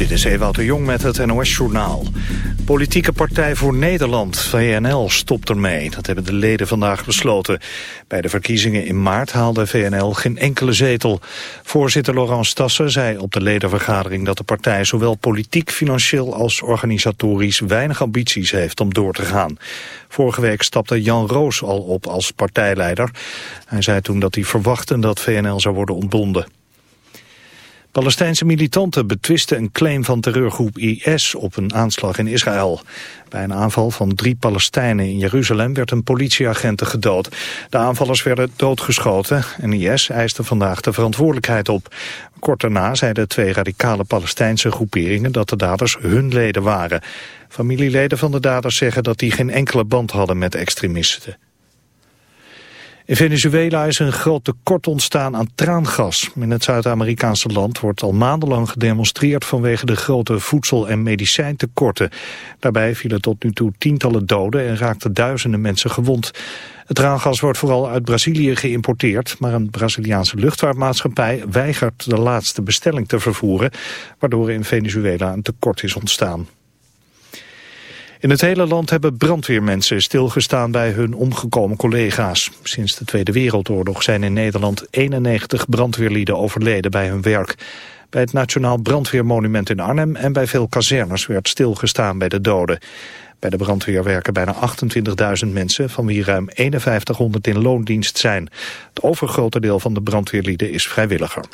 Dit is Ewout de Jong met het NOS-journaal. Politieke Partij voor Nederland, VNL, stopt ermee. Dat hebben de leden vandaag besloten. Bij de verkiezingen in maart haalde VNL geen enkele zetel. Voorzitter Laurent Stassen zei op de ledenvergadering... dat de partij zowel politiek, financieel als organisatorisch... weinig ambities heeft om door te gaan. Vorige week stapte Jan Roos al op als partijleider. Hij zei toen dat hij verwachtte dat VNL zou worden ontbonden. Palestijnse militanten betwisten een claim van terreurgroep IS op een aanslag in Israël. Bij een aanval van drie Palestijnen in Jeruzalem werd een politieagent gedood. De aanvallers werden doodgeschoten en IS eiste vandaag de verantwoordelijkheid op. Kort daarna zeiden twee radicale Palestijnse groeperingen dat de daders hun leden waren. Familieleden van de daders zeggen dat die geen enkele band hadden met extremisten. In Venezuela is een groot tekort ontstaan aan traangas. In het Zuid-Amerikaanse land wordt al maandenlang gedemonstreerd vanwege de grote voedsel- en medicijntekorten. Daarbij vielen tot nu toe tientallen doden en raakten duizenden mensen gewond. Het traangas wordt vooral uit Brazilië geïmporteerd, maar een Braziliaanse luchtvaartmaatschappij weigert de laatste bestelling te vervoeren, waardoor in Venezuela een tekort is ontstaan. In het hele land hebben brandweermensen stilgestaan bij hun omgekomen collega's. Sinds de Tweede Wereldoorlog zijn in Nederland 91 brandweerlieden overleden bij hun werk. Bij het Nationaal Brandweermonument in Arnhem en bij veel kazernes werd stilgestaan bij de doden. Bij de brandweer werken bijna 28.000 mensen, van wie ruim 5100 in loondienst zijn. Het overgrote deel van de brandweerlieden is vrijwilliger.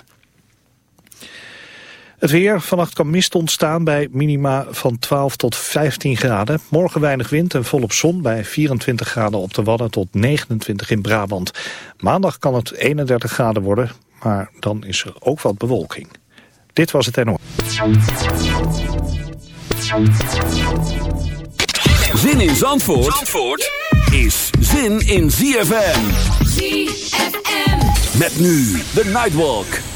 Het weer, vannacht kan mist ontstaan bij minima van 12 tot 15 graden. Morgen weinig wind en volop zon bij 24 graden op de Wadden tot 29 in Brabant. Maandag kan het 31 graden worden, maar dan is er ook wat bewolking. Dit was het NO. Zin in Zandvoort, Zandvoort is zin in ZFM. ZFM. Met nu de Nightwalk.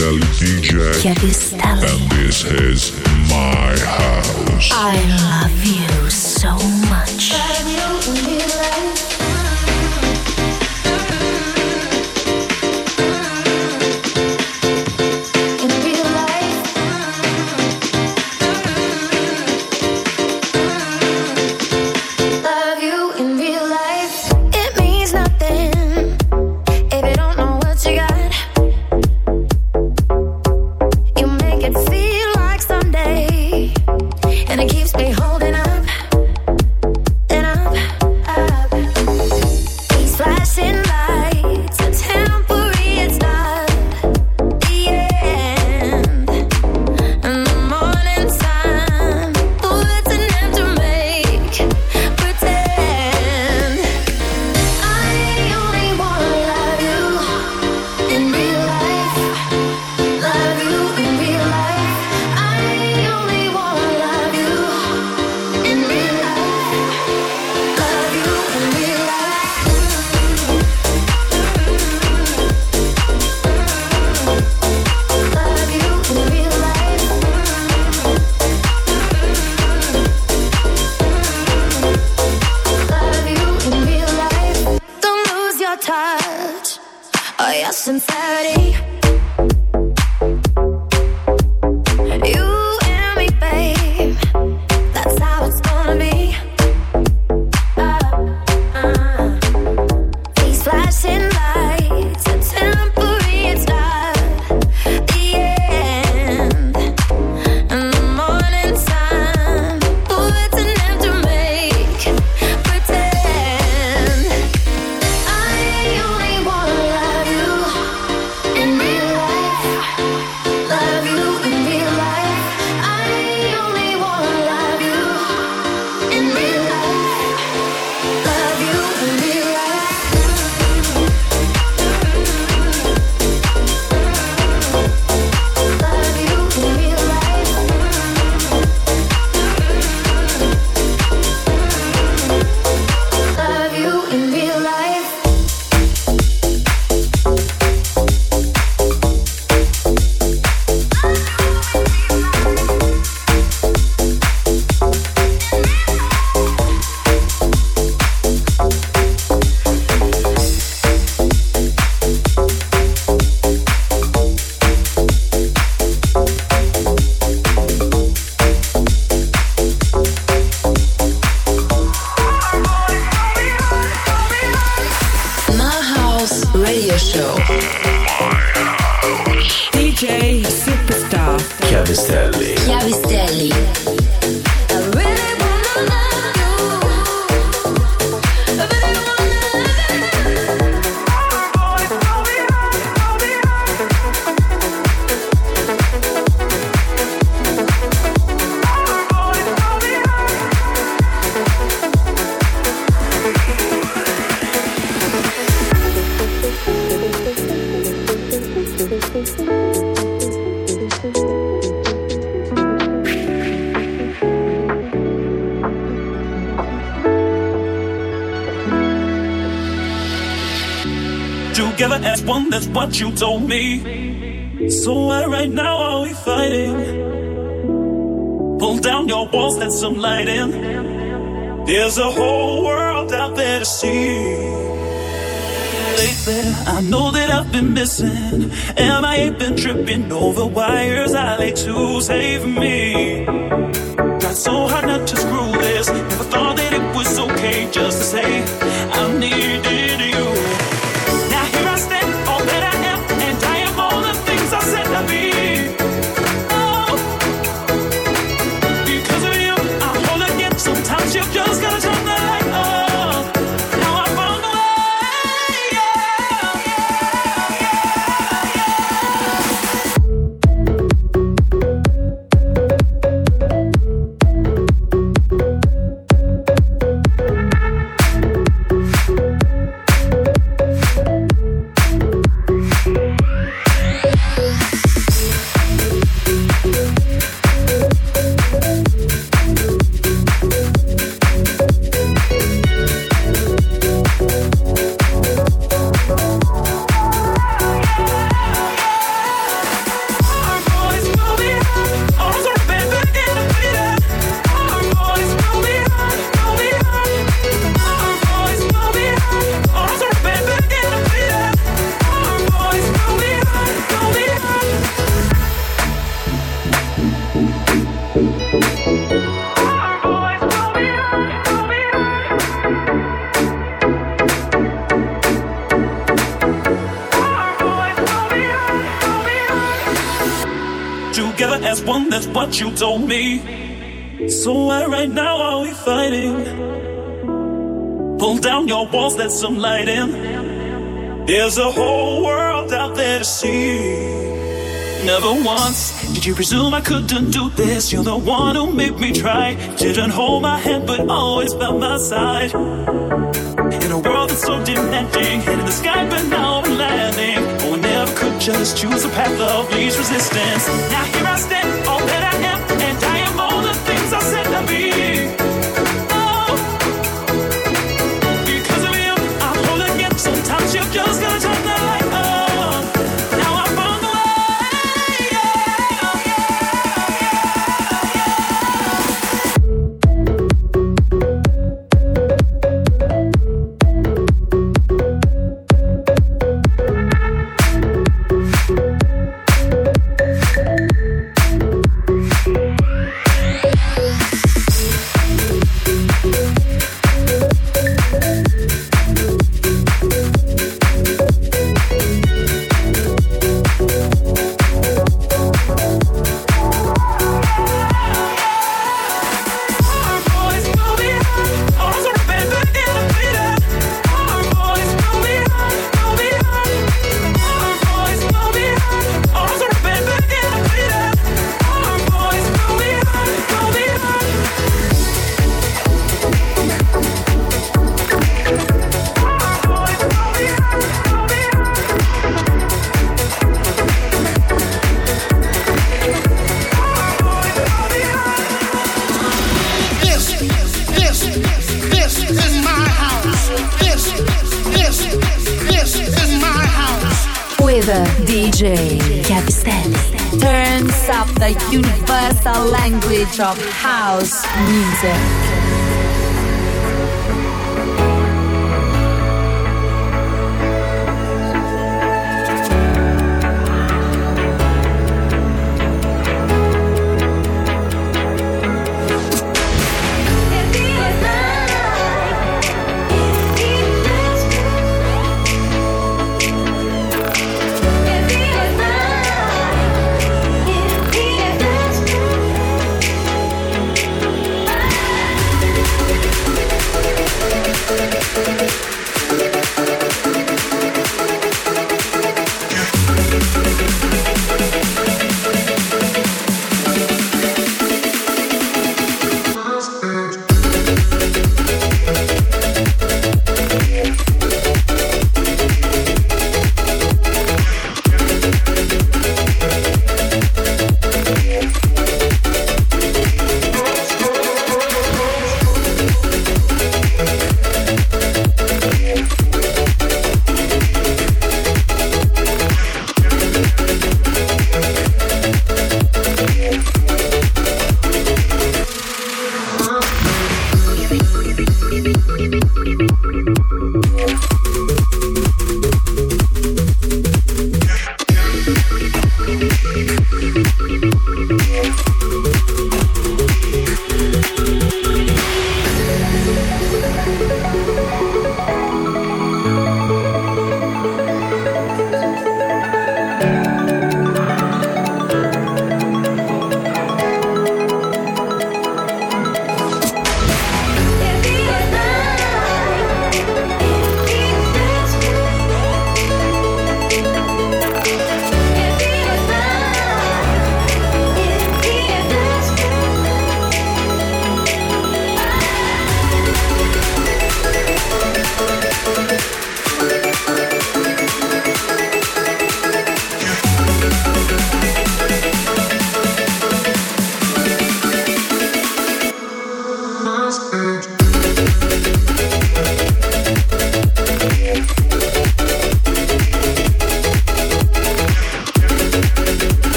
Chiavistelli DJ. Chiavistelli. What you told me. So why right now are we fighting? Pull down your walls, let some light in. There's a whole world out there to see. Lately, I know that I've been missing. And I ain't been tripping over wires. I like to save me. Got so hard not to screw this. Never thought that it was okay just to say I need you. What you told me. So why right now are we fighting? Pull down your walls, let some light in. There's a whole world out there to see. Never once did you presume I couldn't do this. You're the one who made me try. Didn't hold my hand, but always by my side. In a world that's so demanding, head in the sky, but now I'm landing. Oh, I never could just choose a path of least resistance. Now here I stand,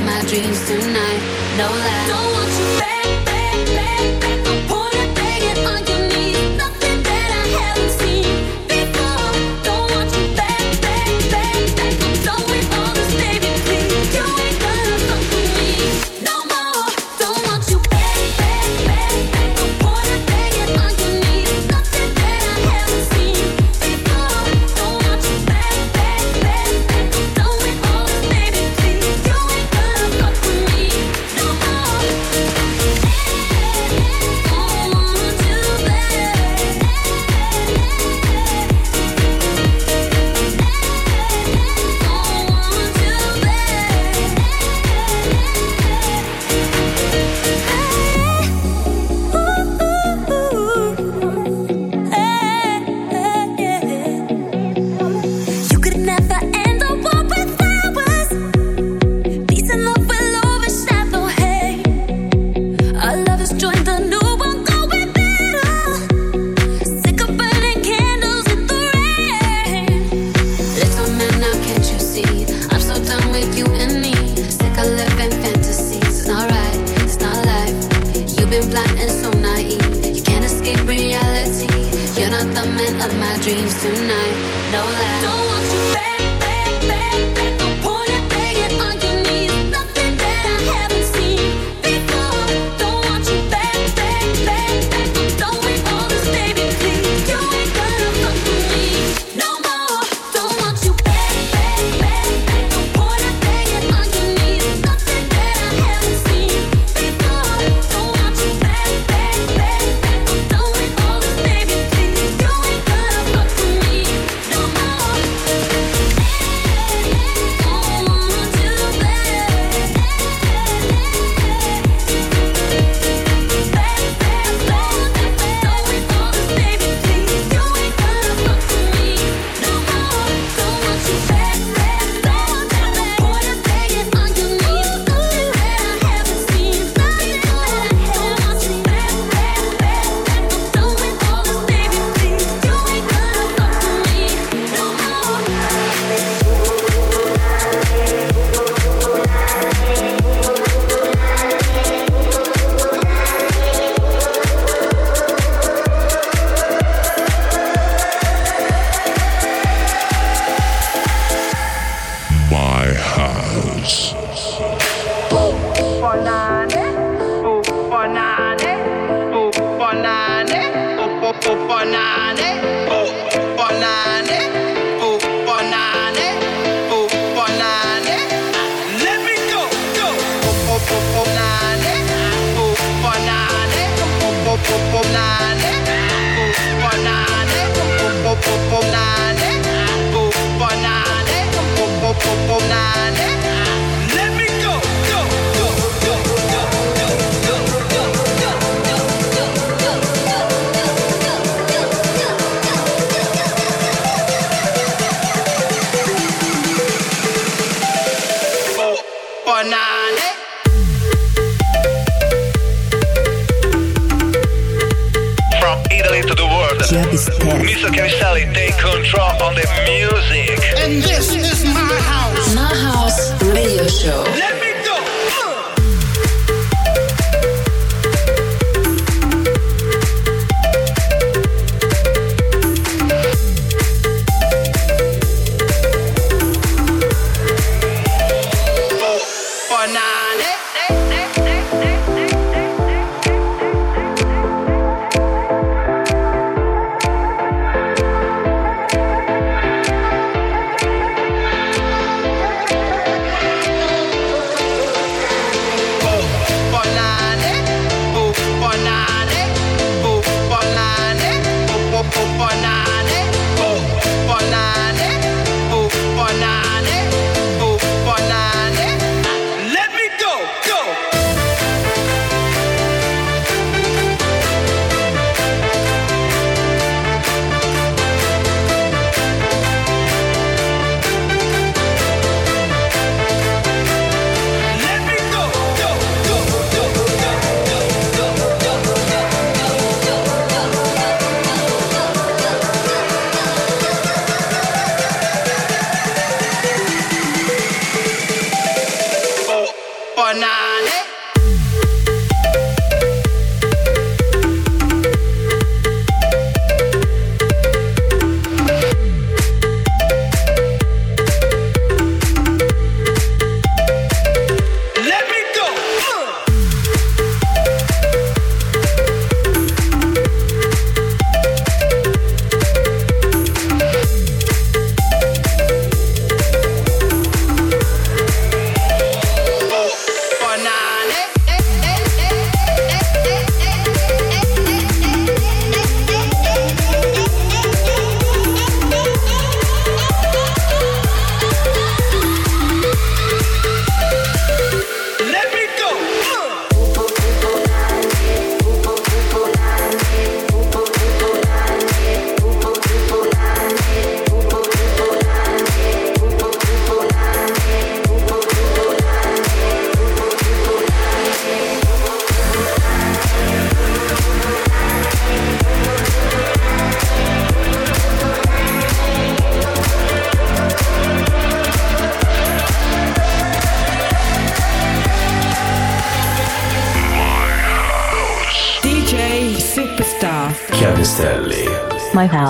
my dreams tonight. No lie. Don't want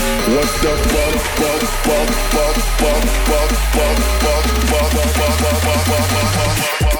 What the fuck? Fuck, fuck, fuck, fuck, fuck, fuck, fuck, fuck, fuck, fuck, fuck, fuck, fuck, fuck, fuck.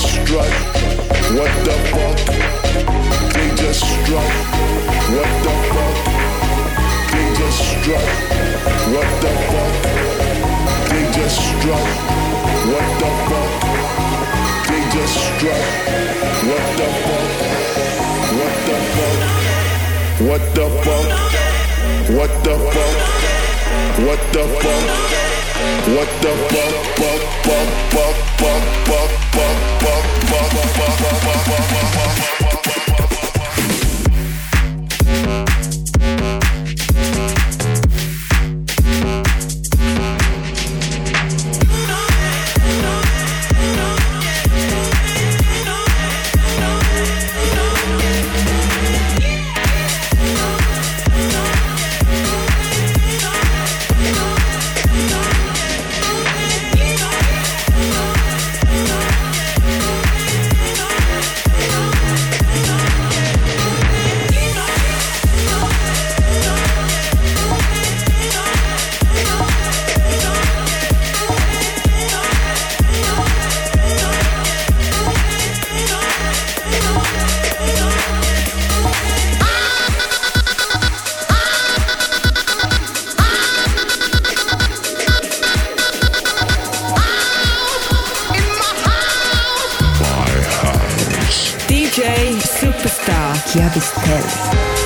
Strut. What the fuck? They just strut. What the fuck? They just strut. What the fuck? They just strut. What the fuck? They just strut. What the fuck? What the fuck? What the fuck? What the fuck? What the fuck? What the fuck? Fuck, fuck, fuck, fuck, fuck, fuck, fuck, fuck, fuck, fuck. Chiavistelli.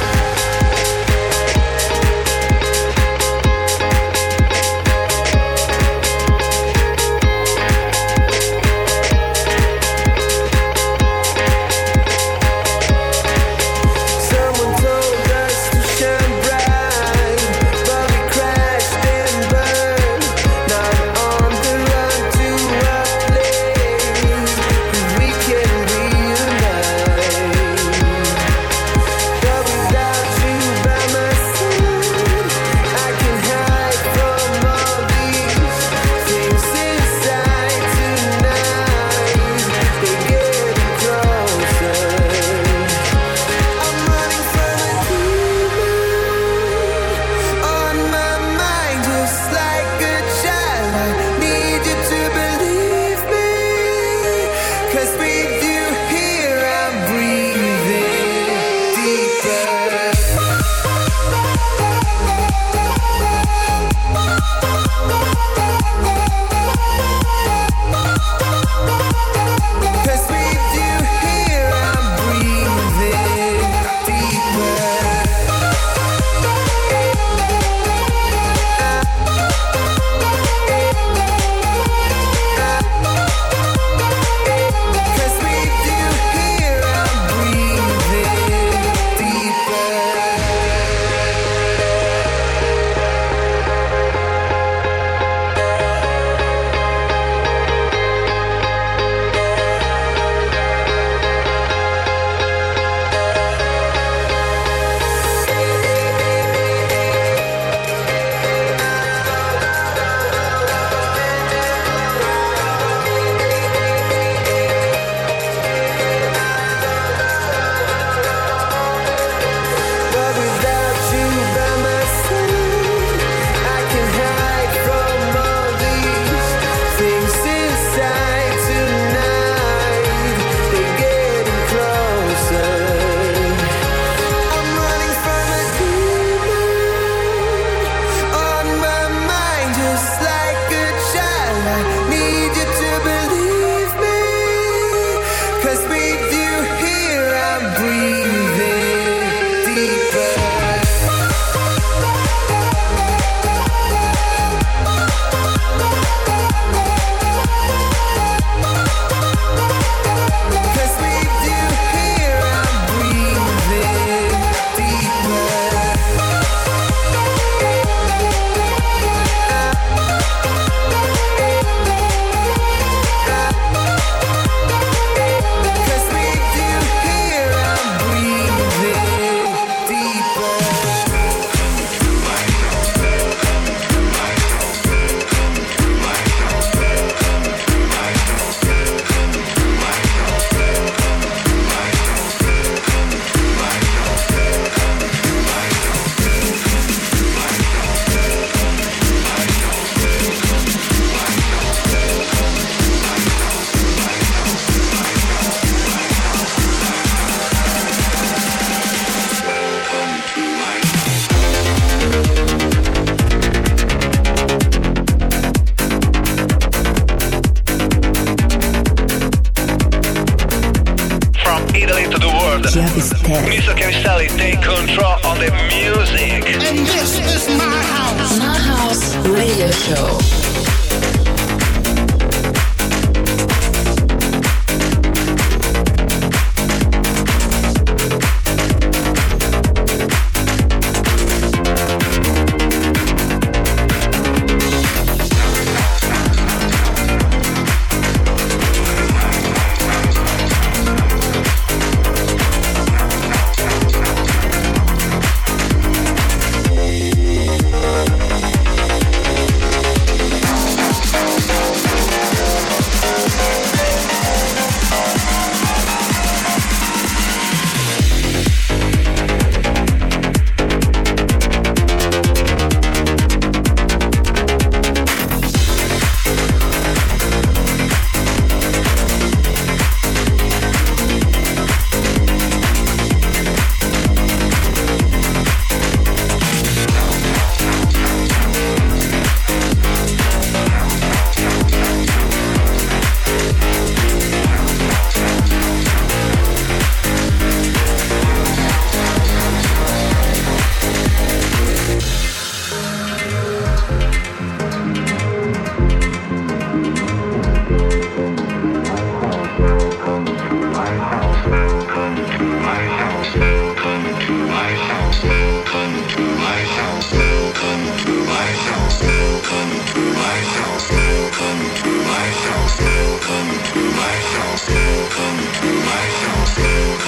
World. Mr. Chiavistelli, take control on the music. And this is my house. My house radio show.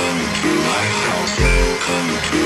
Welcome to my house. Welcome to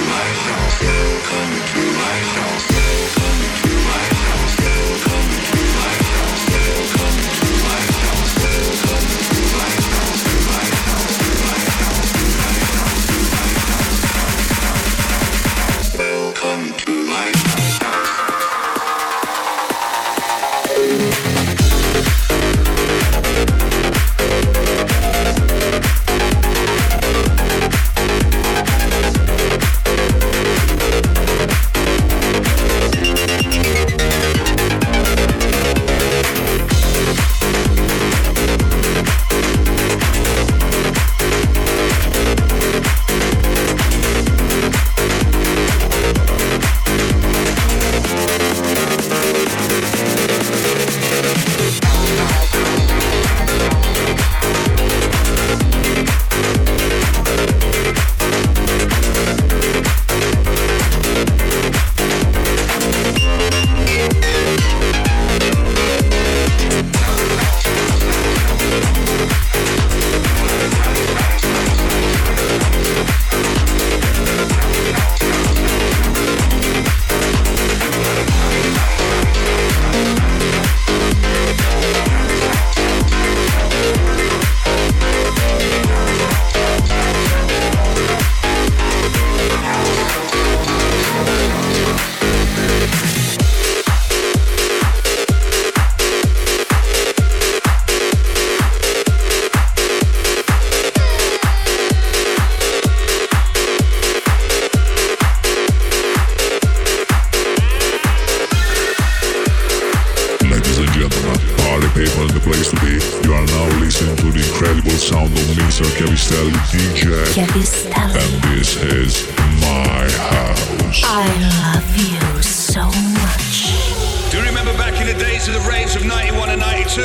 the place to be. You are now listening to the incredible sound of Mr. Chiavistelli DJ. Chiavistelli. And this is my house. I love you so much. Do you remember back in the days of the raves of 91 and 92?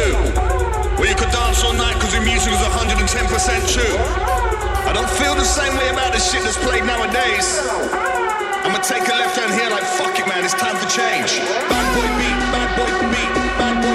Where you could dance all night because the music was 110% true? I don't feel the same way about the shit that's played nowadays. I'ma take a left hand here like fuck it man, it's time for change. Bad boy beat, bad boy beat, bad boy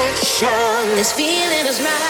satisfaction. This feeling is mine.